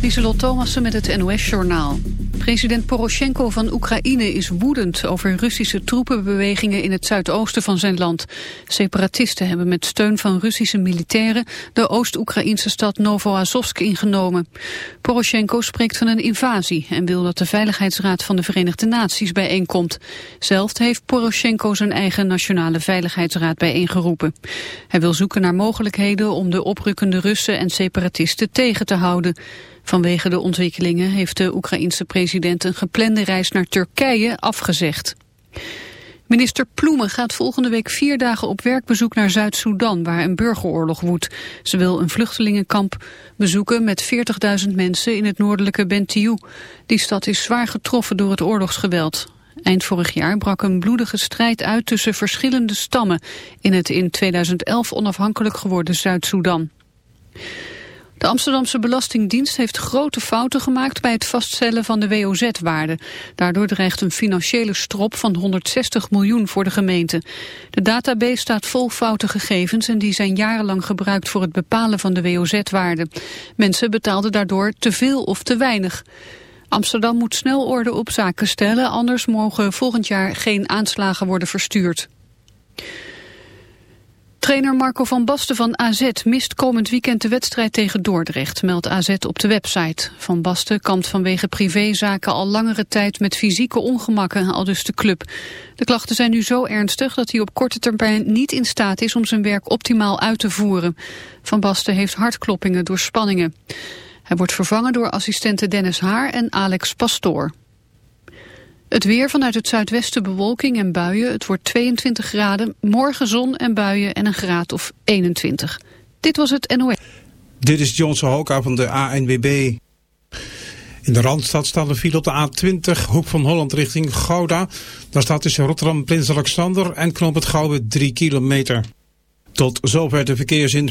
Lieselot Thomassen met het NOS-journaal. President Poroshenko van Oekraïne is woedend over Russische troepenbewegingen in het zuidoosten van zijn land. Separatisten hebben met steun van Russische militairen de Oost-Oekraïnse stad Novoazovsk ingenomen. Poroshenko spreekt van een invasie en wil dat de Veiligheidsraad van de Verenigde Naties bijeenkomt. Zelf heeft Poroshenko zijn eigen Nationale Veiligheidsraad bijeengeroepen. Hij wil zoeken naar mogelijkheden om de oprukkende Russen en separatisten tegen te houden. Vanwege de ontwikkelingen heeft de Oekraïense president een geplande reis naar Turkije afgezegd. Minister Ploemen gaat volgende week vier dagen op werkbezoek naar Zuid-Soedan, waar een burgeroorlog woedt. Ze wil een vluchtelingenkamp bezoeken met 40.000 mensen in het noordelijke Bentiu. Die stad is zwaar getroffen door het oorlogsgeweld. Eind vorig jaar brak een bloedige strijd uit tussen verschillende stammen in het in 2011 onafhankelijk geworden Zuid-Soedan. De Amsterdamse Belastingdienst heeft grote fouten gemaakt bij het vaststellen van de WOZ-waarde. Daardoor dreigt een financiële strop van 160 miljoen voor de gemeente. De database staat vol foute gegevens en die zijn jarenlang gebruikt voor het bepalen van de WOZ-waarde. Mensen betaalden daardoor te veel of te weinig. Amsterdam moet snel orde op zaken stellen, anders mogen volgend jaar geen aanslagen worden verstuurd. Trainer Marco van Basten van AZ mist komend weekend de wedstrijd tegen Dordrecht, meldt AZ op de website. Van Basten kampt vanwege privézaken al langere tijd met fysieke ongemakken, al dus de club. De klachten zijn nu zo ernstig dat hij op korte termijn niet in staat is om zijn werk optimaal uit te voeren. Van Basten heeft hartkloppingen door spanningen. Hij wordt vervangen door assistenten Dennis Haar en Alex Pastoor. Het weer vanuit het zuidwesten bewolking en buien. Het wordt 22 graden. Morgen zon en buien en een graad of 21. Dit was het NOS. Dit is Johnson Hoka van de ANWB. In de Randstad staat een file op de A20, hoek van Holland richting Gouda. Daar staat tussen Rotterdam, Prins Alexander en Knoop het Gouwe 3 kilometer. Tot zover de verkeersin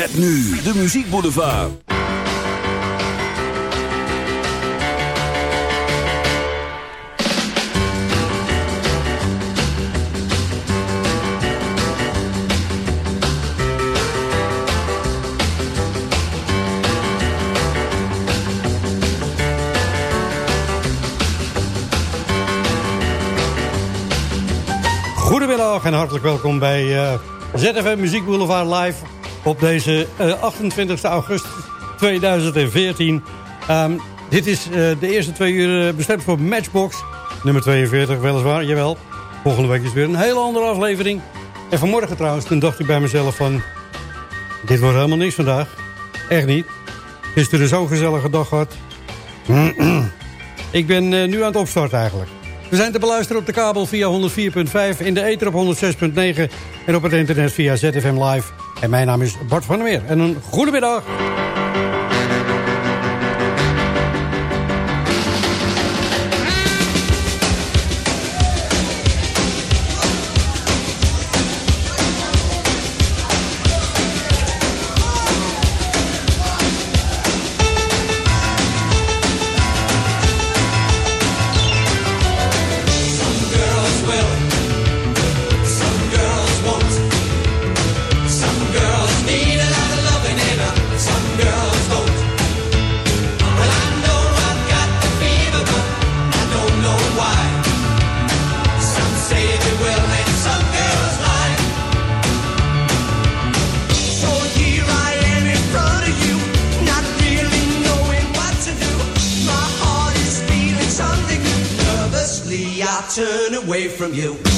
Met nu de Muziek Boulevard. Goedemiddag en hartelijk welkom bij uh, ZFM Muziek Boulevard Live op deze 28 eh, augustus 2014. Um, dit is uh, de eerste twee uur eh, bestemd voor Matchbox. Nummer 42, weliswaar, jawel. Volgende week is weer een hele andere aflevering. En vanmorgen trouwens, toen dacht ik bij mezelf van... Dit wordt helemaal niks vandaag. Echt niet. Gisteren zo'n gezellige dag gehad. ik ben nu aan het opstarten eigenlijk. We zijn te beluisteren op de kabel via 104.5, in de ether op 106.9 en op het internet via ZFM Live. En mijn naam is Bart van der Meer. En een goede middag. from you.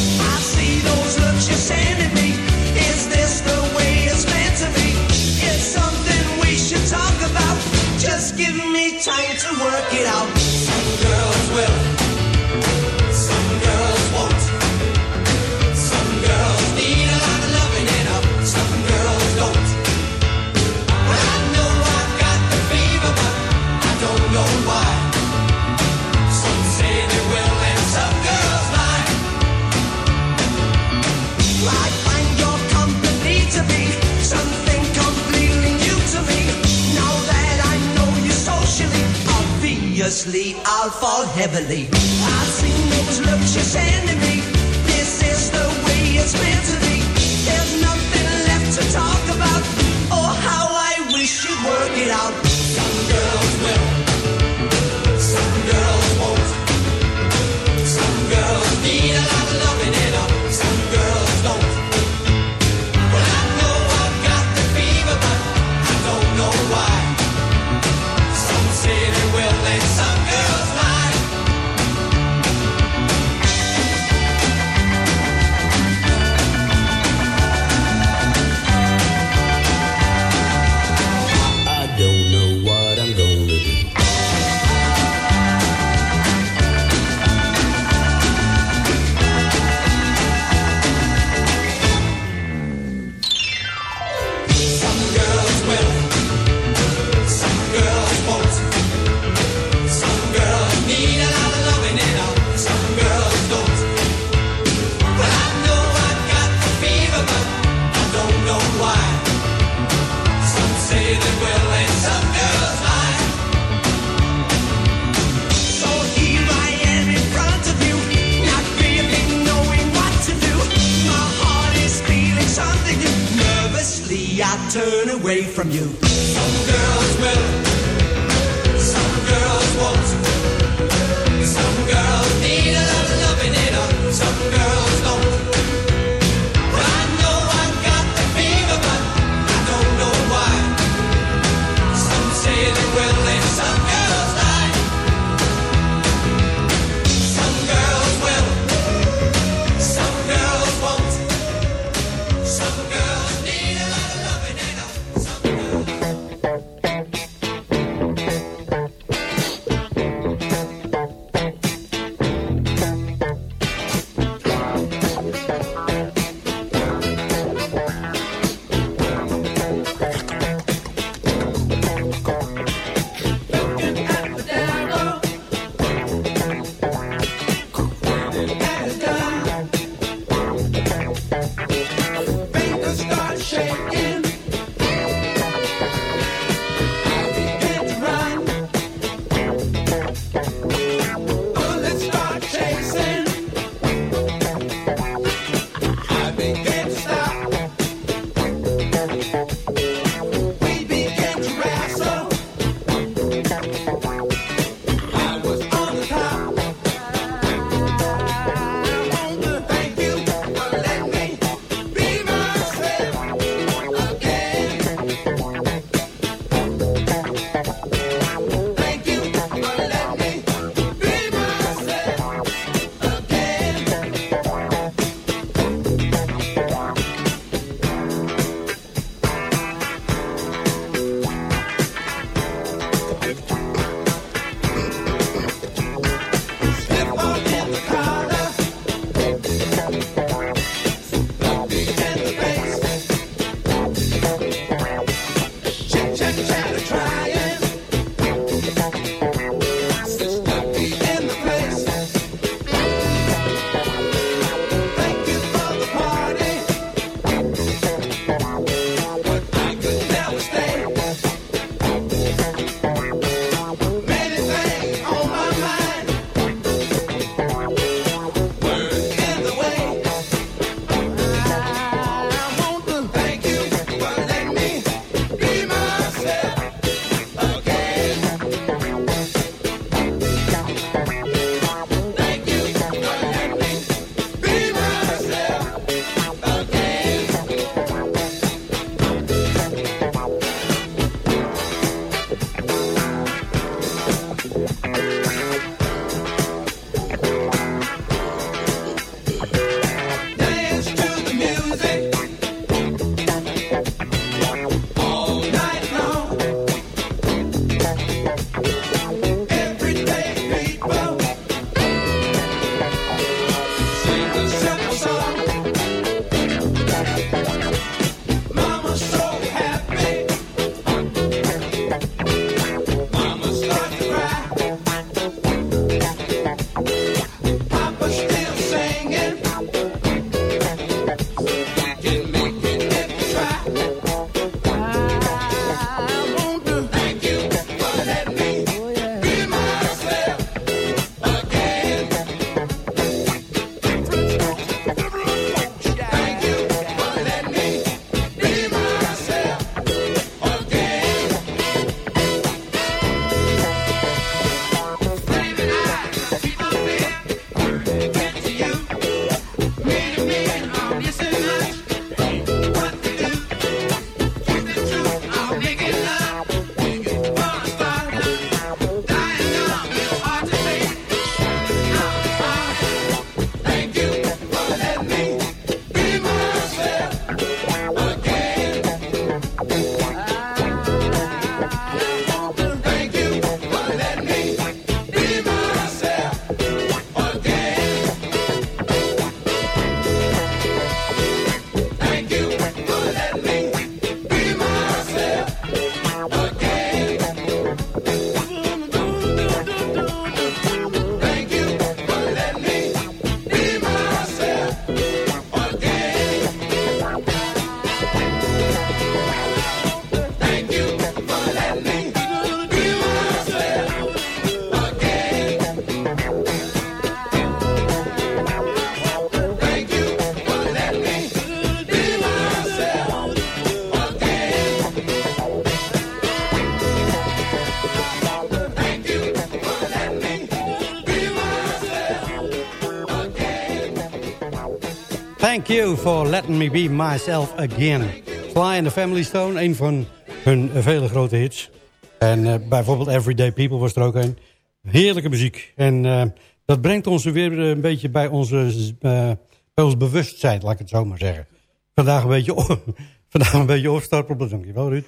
Thank you for letting me be myself again. Fly in the Family Stone, een van hun vele grote hits. En uh, bijvoorbeeld Everyday People was er ook een. Heerlijke muziek. En uh, dat brengt ons weer een beetje bij, onze, bij ons bewustzijn, laat ik het zo maar zeggen. Vandaag een beetje, vandaag een beetje opstartprobleem. Dankjewel Ruud.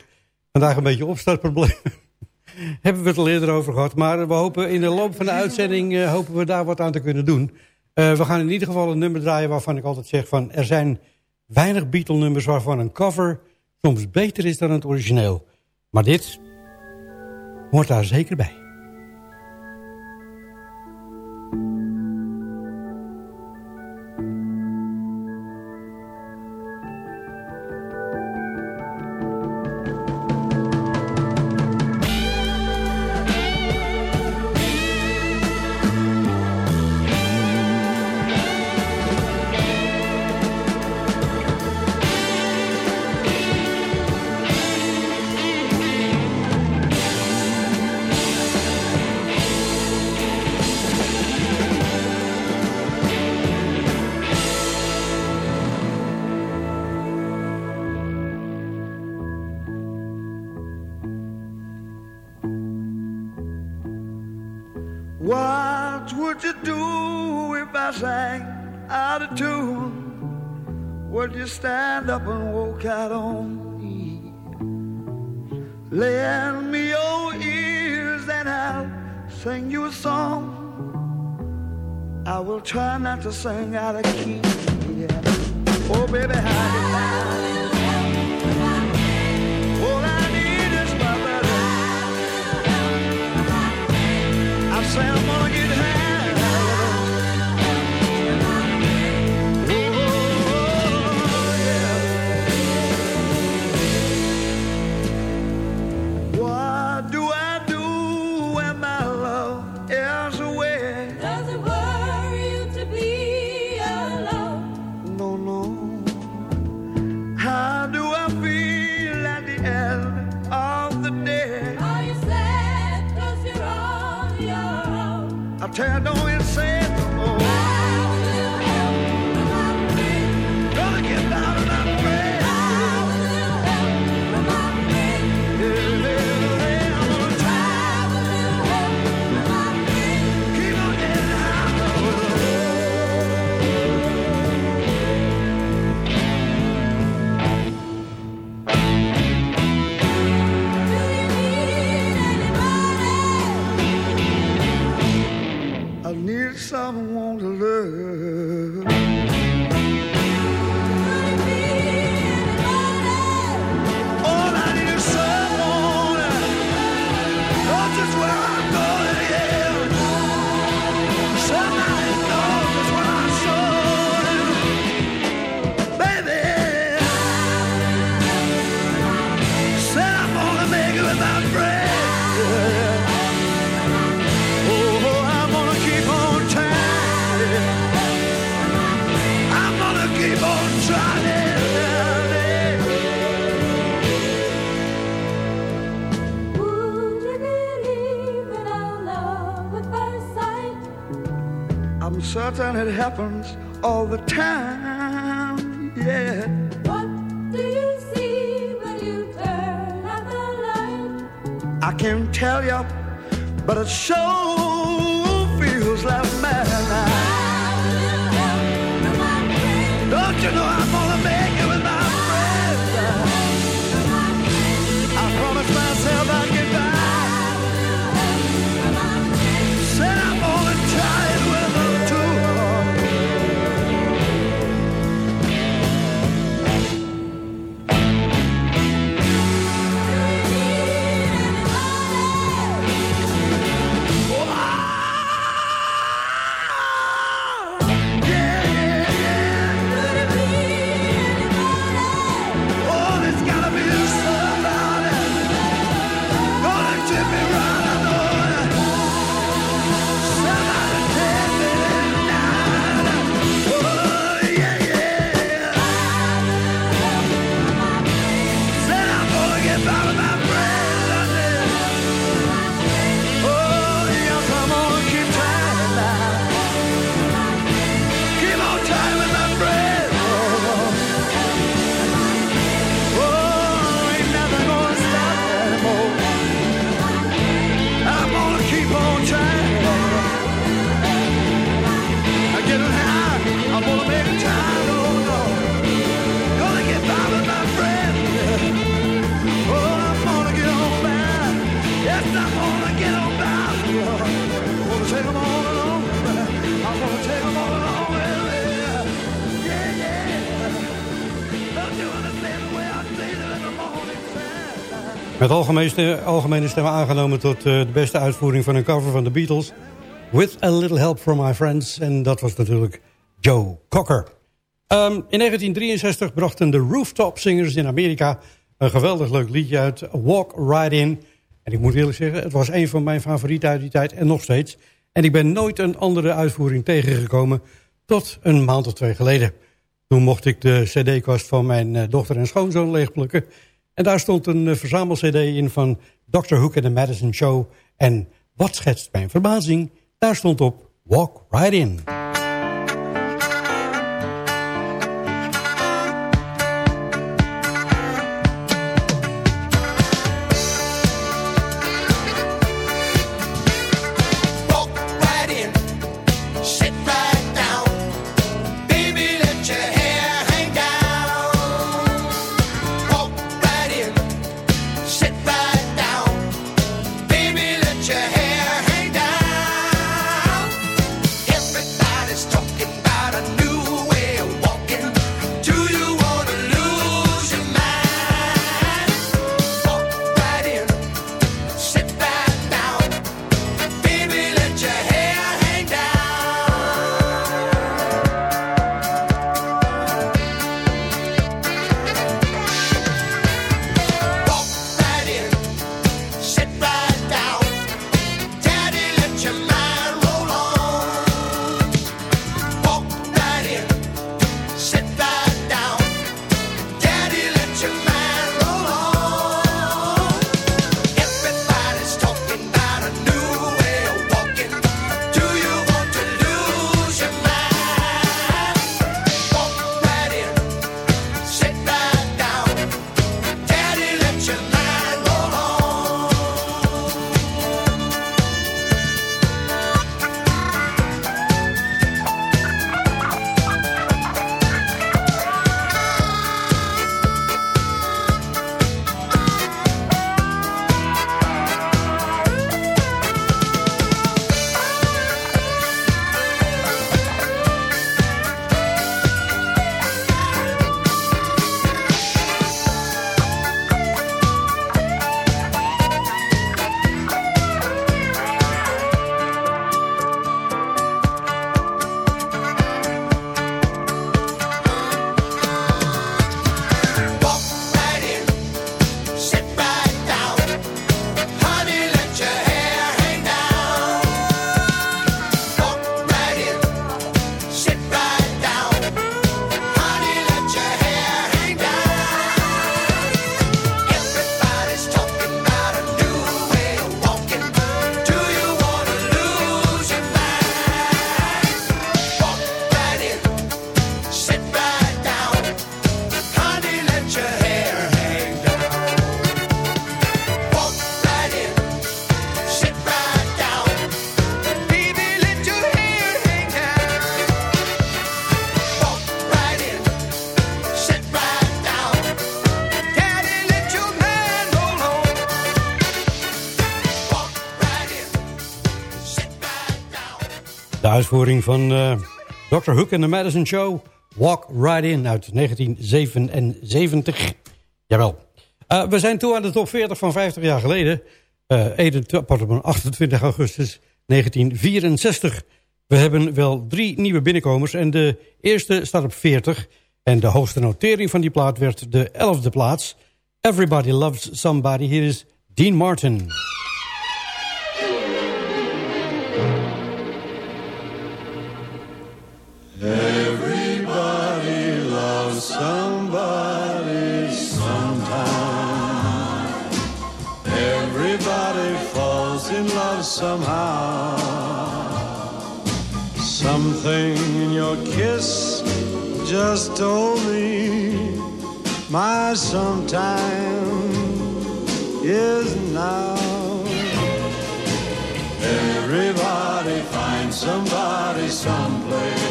Vandaag een beetje opstartprobleem. Hebben we het al eerder over gehad. Maar we hopen in de loop van de uitzending hopen we daar wat aan te kunnen doen. Uh, we gaan in ieder geval een nummer draaien waarvan ik altijd zeg van... er zijn weinig Beatle-nummers waarvan een cover soms beter is dan het origineel. Maar dit hoort daar zeker bij. Not to sing out of key. Yeah. Oh, baby, how you tear down. Certain it happens all the time, yeah. What do you see when you turn out the light? I can't tell you, but it sure feels like madness. Met algemene algemene stemmen aangenomen tot uh, de beste uitvoering van een cover van de Beatles. With a little help from my friends. En dat was natuurlijk Joe Cocker. Um, in 1963 brachten de Rooftop Singers in Amerika een geweldig leuk liedje uit, Walk Right In. En ik moet eerlijk zeggen, het was een van mijn favorieten uit die tijd en nog steeds. En ik ben nooit een andere uitvoering tegengekomen tot een maand of twee geleden. Toen mocht ik de cd-kast van mijn eh, dochter en schoonzoon leegplukken. En daar stond een uh, verzamel-cd in van Dr. Hook and the Madison Show. En wat schetst mijn verbazing? Daar stond op Walk Right In. Uitvoering van uh, Dr. Hook en the Madison Show. Walk Right In uit 1977. Jawel. Uh, we zijn toe aan de top 40 van 50 jaar geleden. Uh, 28 augustus 1964. We hebben wel drie nieuwe binnenkomers. En de eerste staat op 40. En de hoogste notering van die plaat werd de 11e plaats. Everybody Loves Somebody. Hier is Dean Martin. Somehow. Something in your kiss just told me my sometime is now. Everybody finds somebody someplace.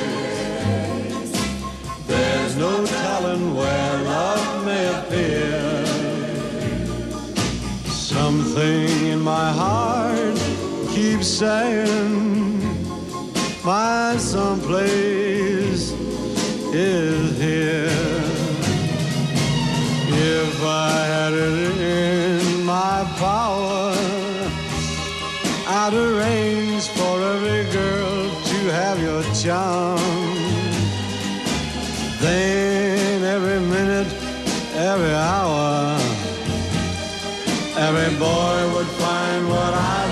There's no telling where love may appear. Something in my heart saying my someplace is here. If I had it in my power, I'd arrange for every girl to have your charm. Then every minute, every hour, every boy would find what I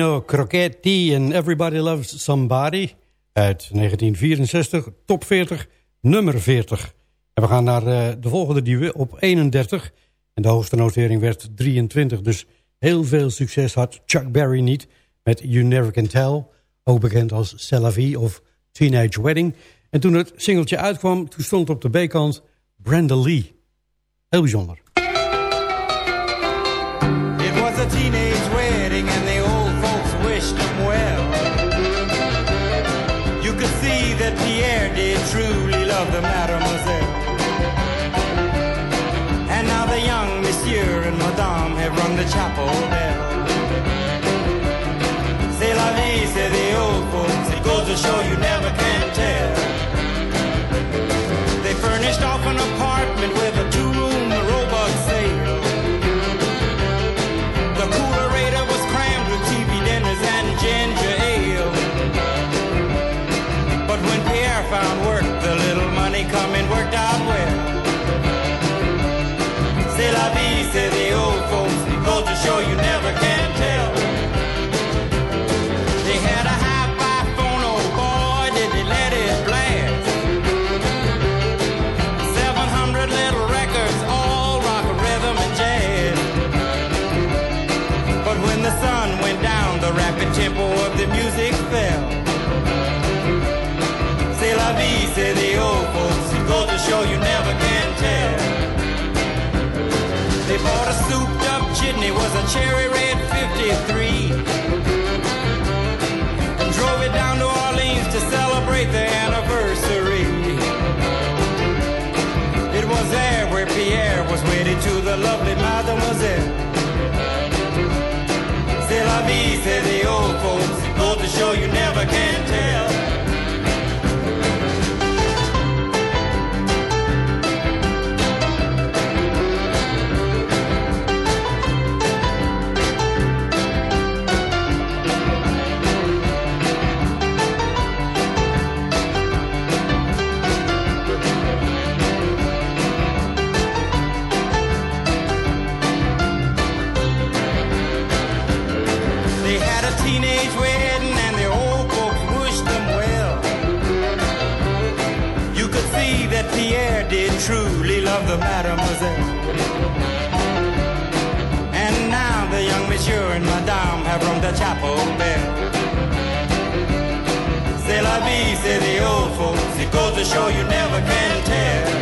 Dino Crocetti en Everybody Loves Somebody uit 1964, top 40, nummer 40. En we gaan naar eh, de volgende die op 31. En de hoogste notering werd 23, dus heel veel succes had Chuck Berry niet met You Never Can Tell, ook bekend als C'est la Vie of Teenage Wedding. En toen het singeltje uitkwam, toen stond op de B-kant Brenda Lee. Heel bijzonder. It the young monsieur and madame have rung the chapel bell. C'est la vie, say the old folks. It goes to show you never chitney, was a cherry red 53. And drove it down to Orleans to celebrate their anniversary. It was there where Pierre was wedded to the lovely mademoiselle. C'est la vie, say the old folks. Goes to show you never can tell. Truly love the mademoiselle. And now the young monsieur and madame have rung the chapel bell. C'est la vie, say the old folks. It goes to show you never can tell.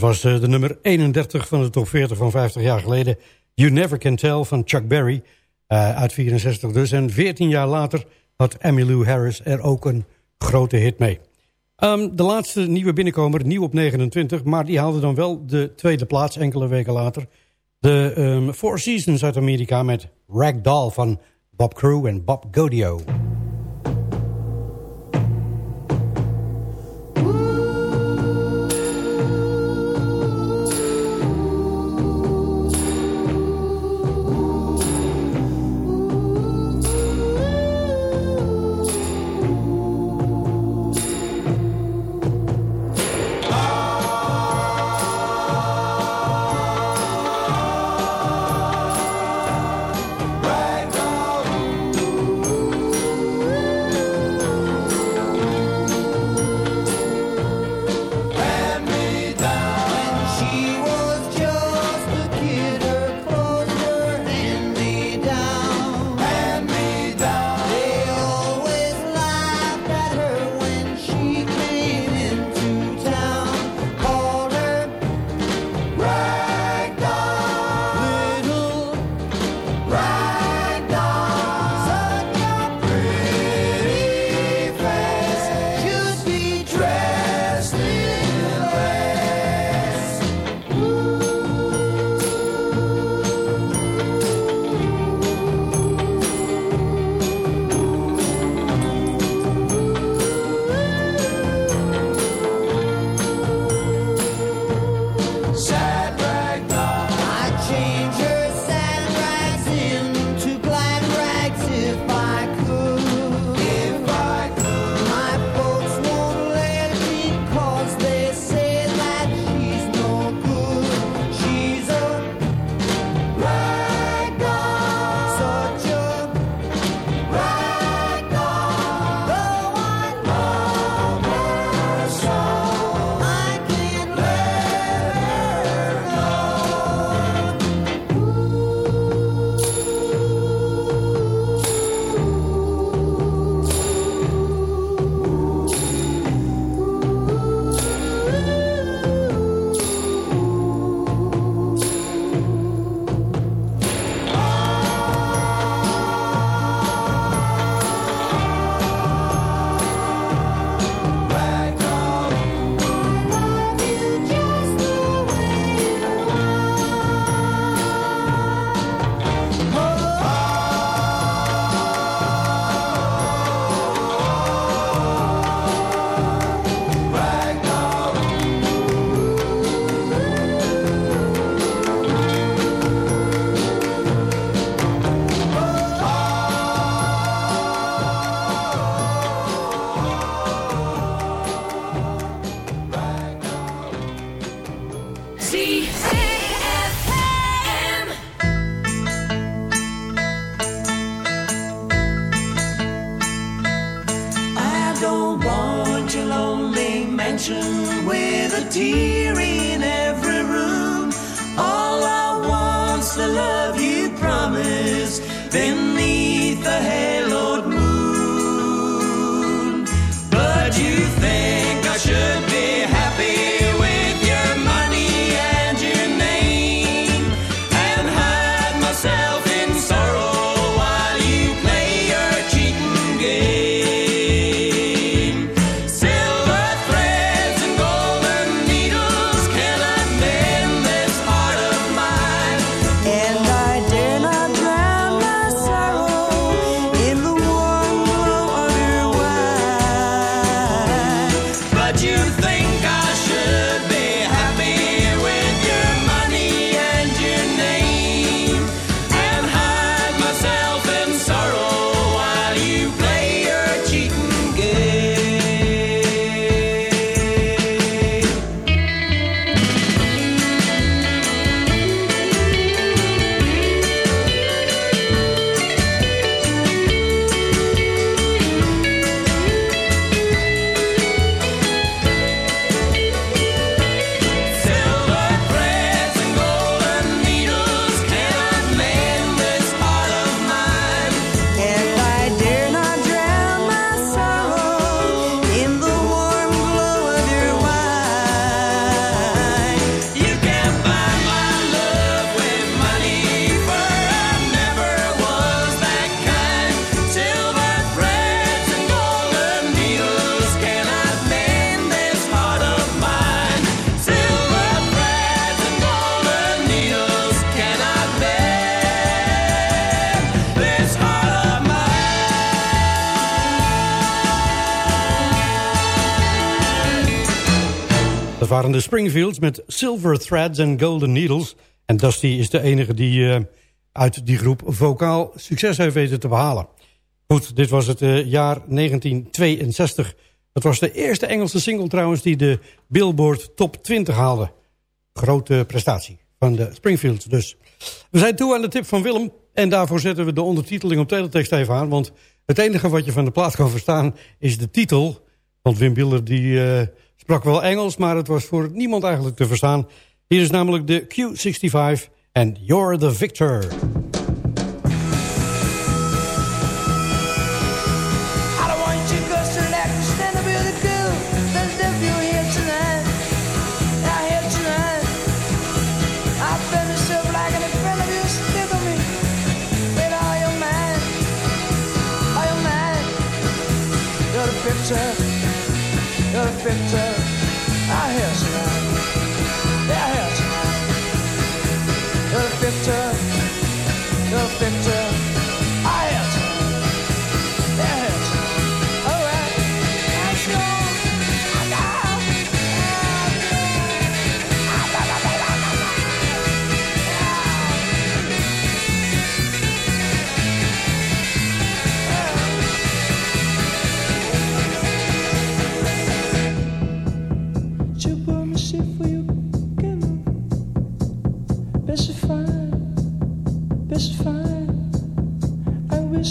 Dat was eh, de nummer 31 van de top 40 van 50 jaar geleden. You Never Can Tell van Chuck Berry. eh, uit 64 dus. En 14 jaar later had Emmylou Harris er ook een grote hit mee. Ehm, de laatste nieuwe binnenkomer, nieuw op 29. Maar die haalde dan wel de tweede plaats enkele weken later. De ehm, Four Seasons uit Amerika met Ragdoll van Bob Crew en Bob Godio. See. Waren de Springfields met Silver Threads and Golden Needles. En Dusty is de enige die uh, uit die groep vocaal succes heeft weten te behalen. Goed, dit was het uh, jaar 1962. Het was de eerste Engelse single trouwens die de Billboard Top 20 haalde. Grote prestatie van de Springfields dus. We zijn toe aan de tip van Willem. En daarvoor zetten we de ondertiteling op teletext even aan. Want het enige wat je van de plaat kan verstaan is de titel. Want Wim Biller die, uh, sprak wel Engels, maar het was voor niemand eigenlijk te verstaan. Hier is namelijk de Q65 en You're the Victor.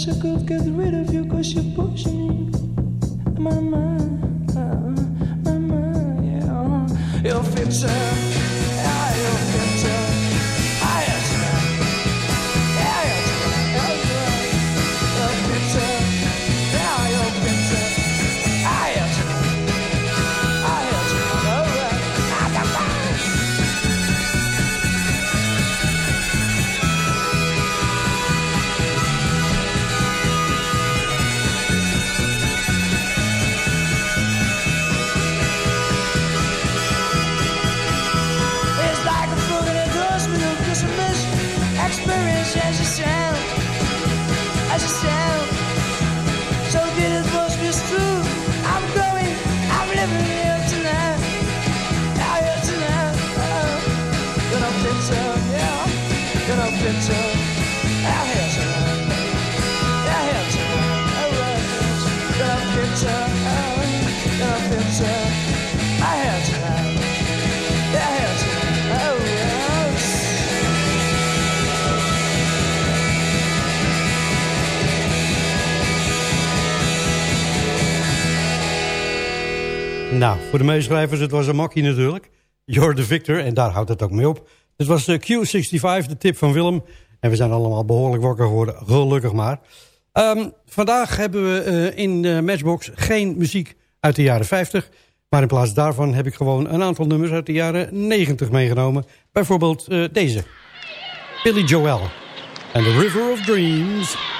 I could get rid of you cause you're pushing me. My mind, uh, my mind, yeah. You're fixer, de meeschrijvers, het was een makkie natuurlijk. You're the victor, en daar houdt het ook mee op. Dit was de Q65, de tip van Willem. En we zijn allemaal behoorlijk wakker geworden, gelukkig maar. Ehm, vandaag hebben we eh, in de Matchbox geen muziek uit de jaren 50... maar in plaats daarvan heb ik gewoon een aantal nummers uit de jaren 90 meegenomen. Bijvoorbeeld eh, deze. Billy Joel en The River of Dreams...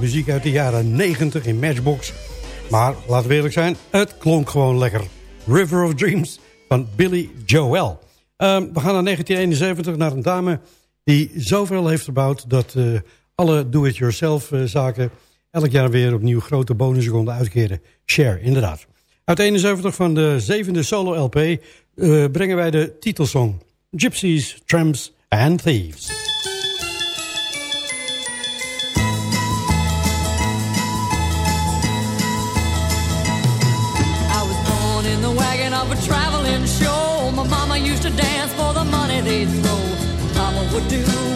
muziek uit de jaren 90 in Matchbox. Maar laten we eerlijk zijn, het klonk gewoon lekker. River of Dreams van Billy Joel. Ehm, we gaan naar 1971 naar een dame die zoveel heeft gebouwd... dat eh, alle do-it-yourself eh, zaken elk jaar weer opnieuw grote bonussen konden uitkeren. Share, inderdaad. Uit 71 van de zevende solo-LP eh, brengen wij de titelsong... Gypsies, Tramps and Thieves. any throw Mama would do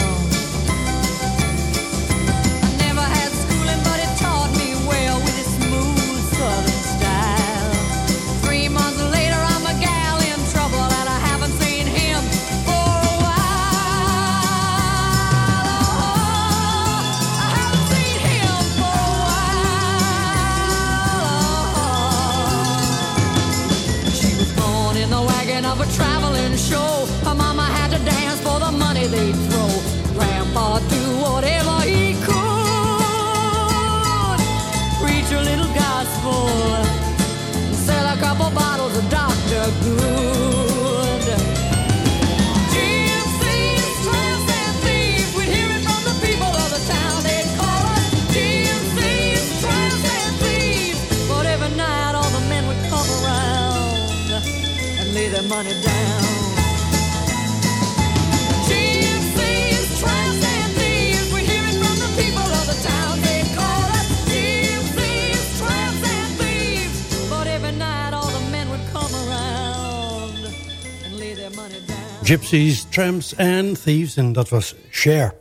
money down. Gypsies, tramps, and thieves, we'd hear it from the people of the town. They'd call us gypsies, tramps, and thieves. But every night all the men would come around and lay their money down. Gypsies, Tramps and Thieves. En dat was Cher.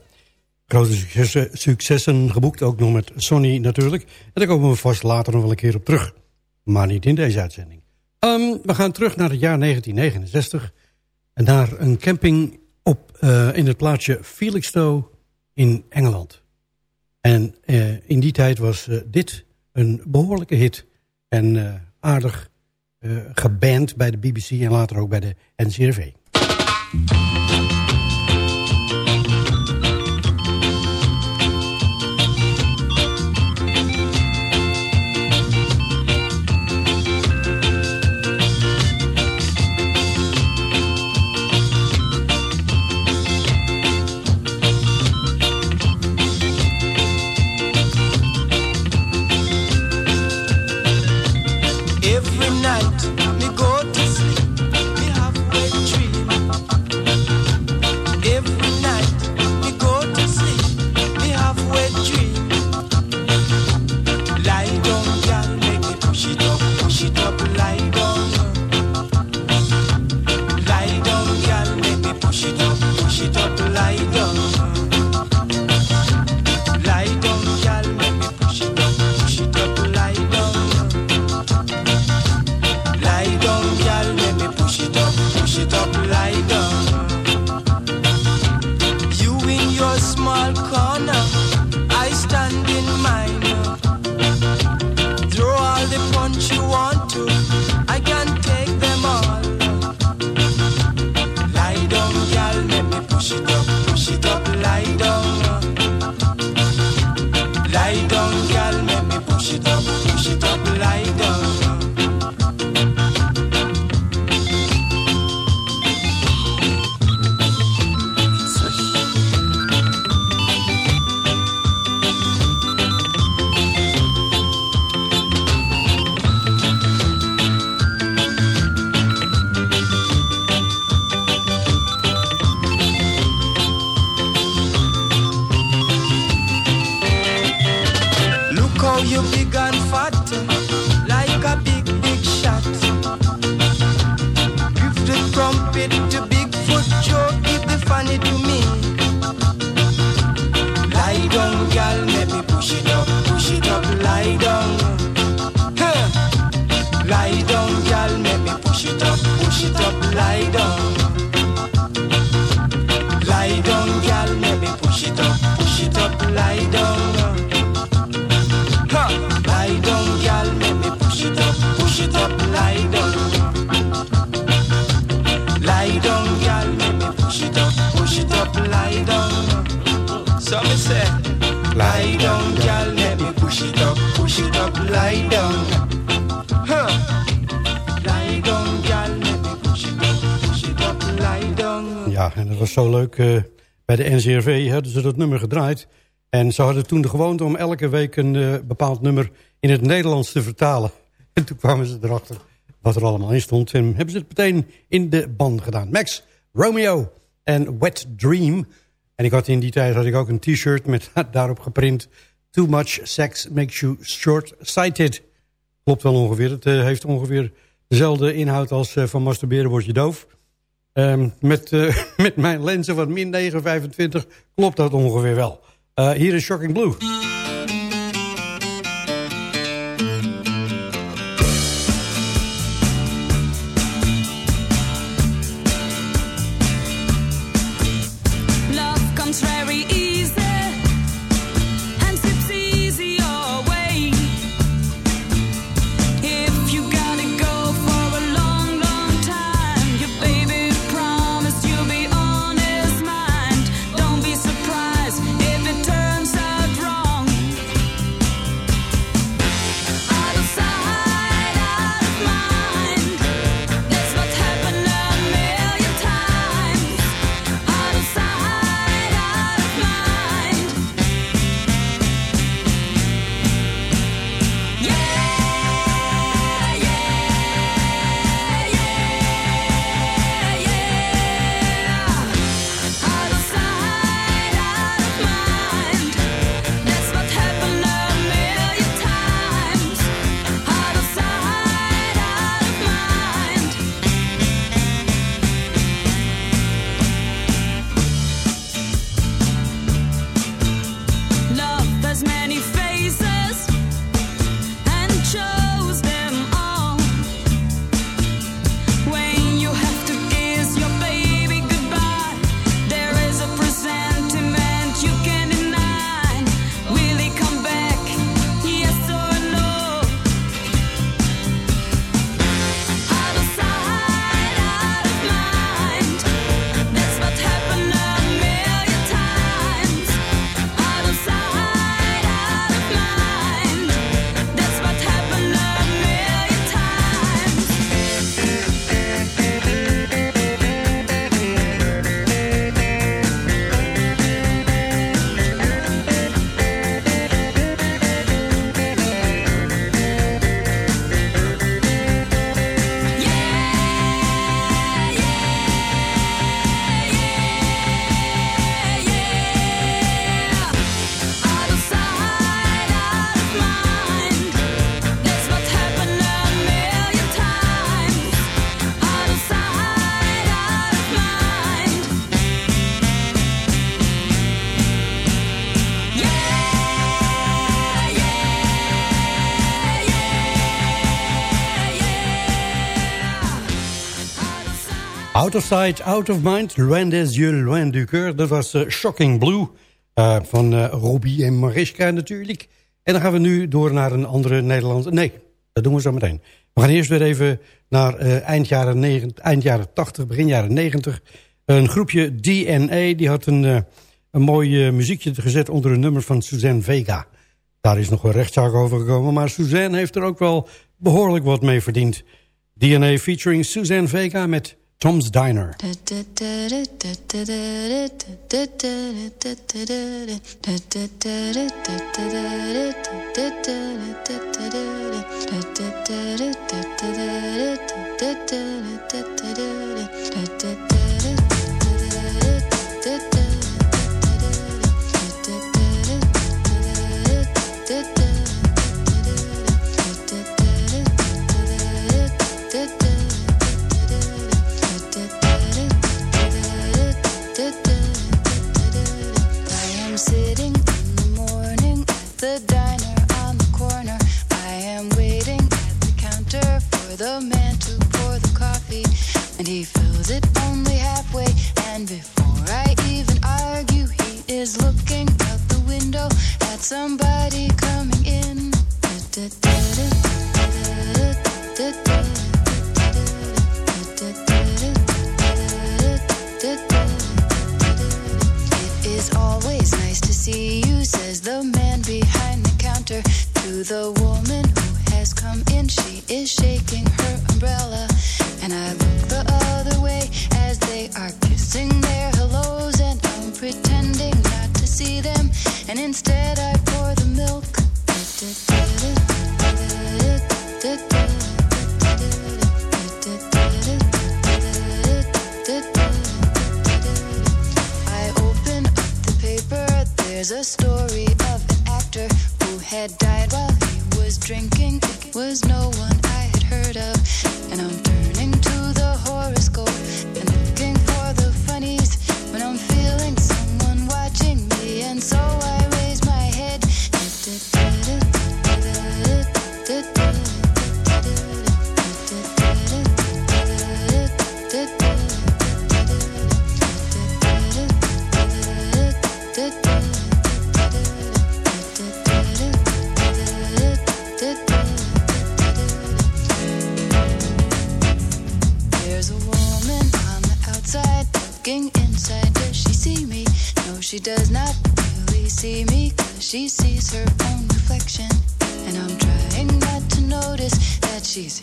Grote successen, geboekt, ook nog met Sonny natuurlijk. En daar komen we vast later nog wel een keer op terug. Maar niet in deze uitzending. Ehm, we gaan terug naar het jaar 1969. En naar een camping op, eh, in het plaatsje Felixstowe in Engeland. En eh, in die tijd was eh, dit een behoorlijke hit. En aardig geband bij de BBC en later ook bij de NCRV. Hadden ze dat nummer gedraaid. En ze hadden toen de gewoonte om elke week een eh, bepaald nummer in het Nederlands te vertalen. En toen kwamen ze erachter wat er allemaal in stond. En hebben ze het meteen in de ban gedaan. Max, Romeo en Wet Dream. En ik had in die tijd had ik ook een t-shirt met daarop geprint... Too much sex makes you short-sighted. Klopt wel ongeveer. Het eh, heeft ongeveer dezelfde inhoud als eh, van masturberen word je doof. Ehm, met, eh, met mijn lenzen van min 925 klopt dat ongeveer wel. Eh, hier is Shocking Blue. Out of Sight, Out of Mind, Loin des yeux, Loin du cœur. Dat was uh, Shocking Blue uh, van uh, Robbie en Mariska natuurlijk. En dan gaan we nu door naar een andere Nederlandse... Nee, dat doen we zo meteen. We gaan eerst weer even naar eind, jaren 90, eind jaren 80, begin jaren 90. Een groepje DNA, die had een, een mooi muziekje gezet onder een nummer van Suzanne Vega. Daar is nog een rechtszaak over gekomen, maar Suzanne heeft er ook wel behoorlijk wat mee verdiend. DNA featuring Suzanne Vega met Tom's Diner. Does not really see me cause she sees her own reflection. And I'm trying not to notice that she's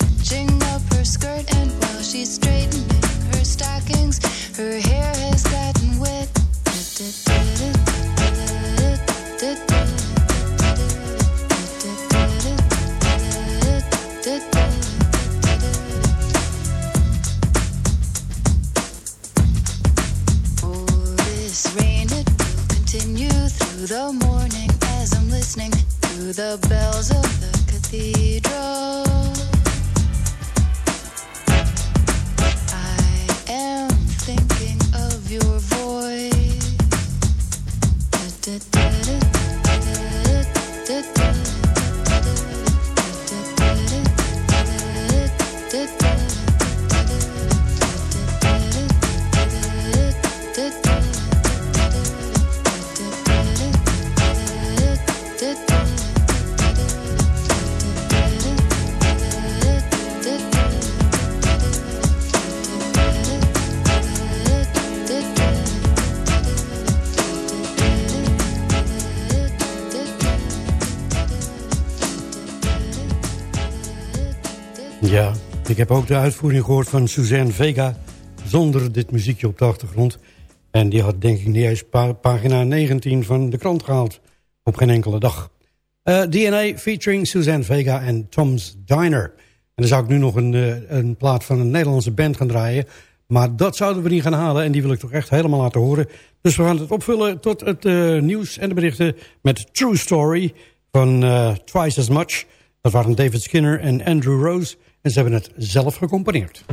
heb ook de uitvoering gehoord van Suzanne Vega... zonder dit muziekje op de achtergrond. En die had denk ik niet eens pa- pagina 19 van de krant gehaald. Op geen enkele dag. Eh, DNA featuring Suzanne Vega en Tom's Diner. En dan zou ik nu nog een, eh, een plaat van een Nederlandse band gaan draaien. Maar dat zouden we niet gaan halen. En die wil ik toch echt helemaal laten horen. Dus we gaan het opvullen tot het eh, nieuws en de berichten... met True Story van Twice As Much. Dat waren David Skinner en Andrew Rose. En ze hebben het zelf gecomponeerd.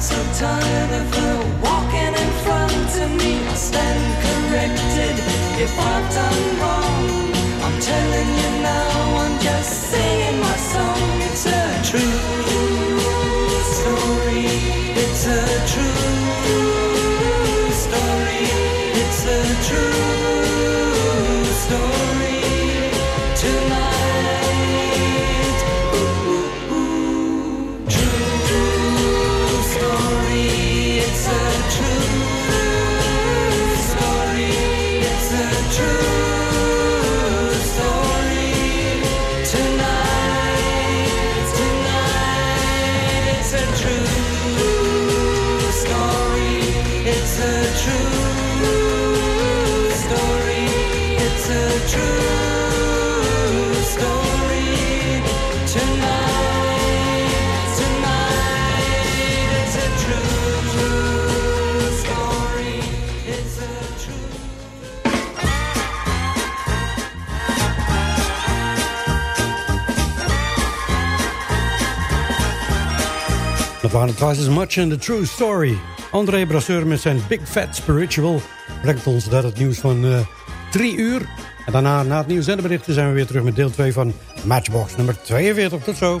So tired of her walking in front of me. I stand corrected if I've done wrong. Dat waren Twice as Much and the True Story. André Brasseur met zijn Big Fat Spiritual brengt ons naar het nieuws van eh 3 uur. En daarna, na het nieuws en de berichten, zijn we weer terug met deel 2 van Matchbox nummer 42. Tot zo.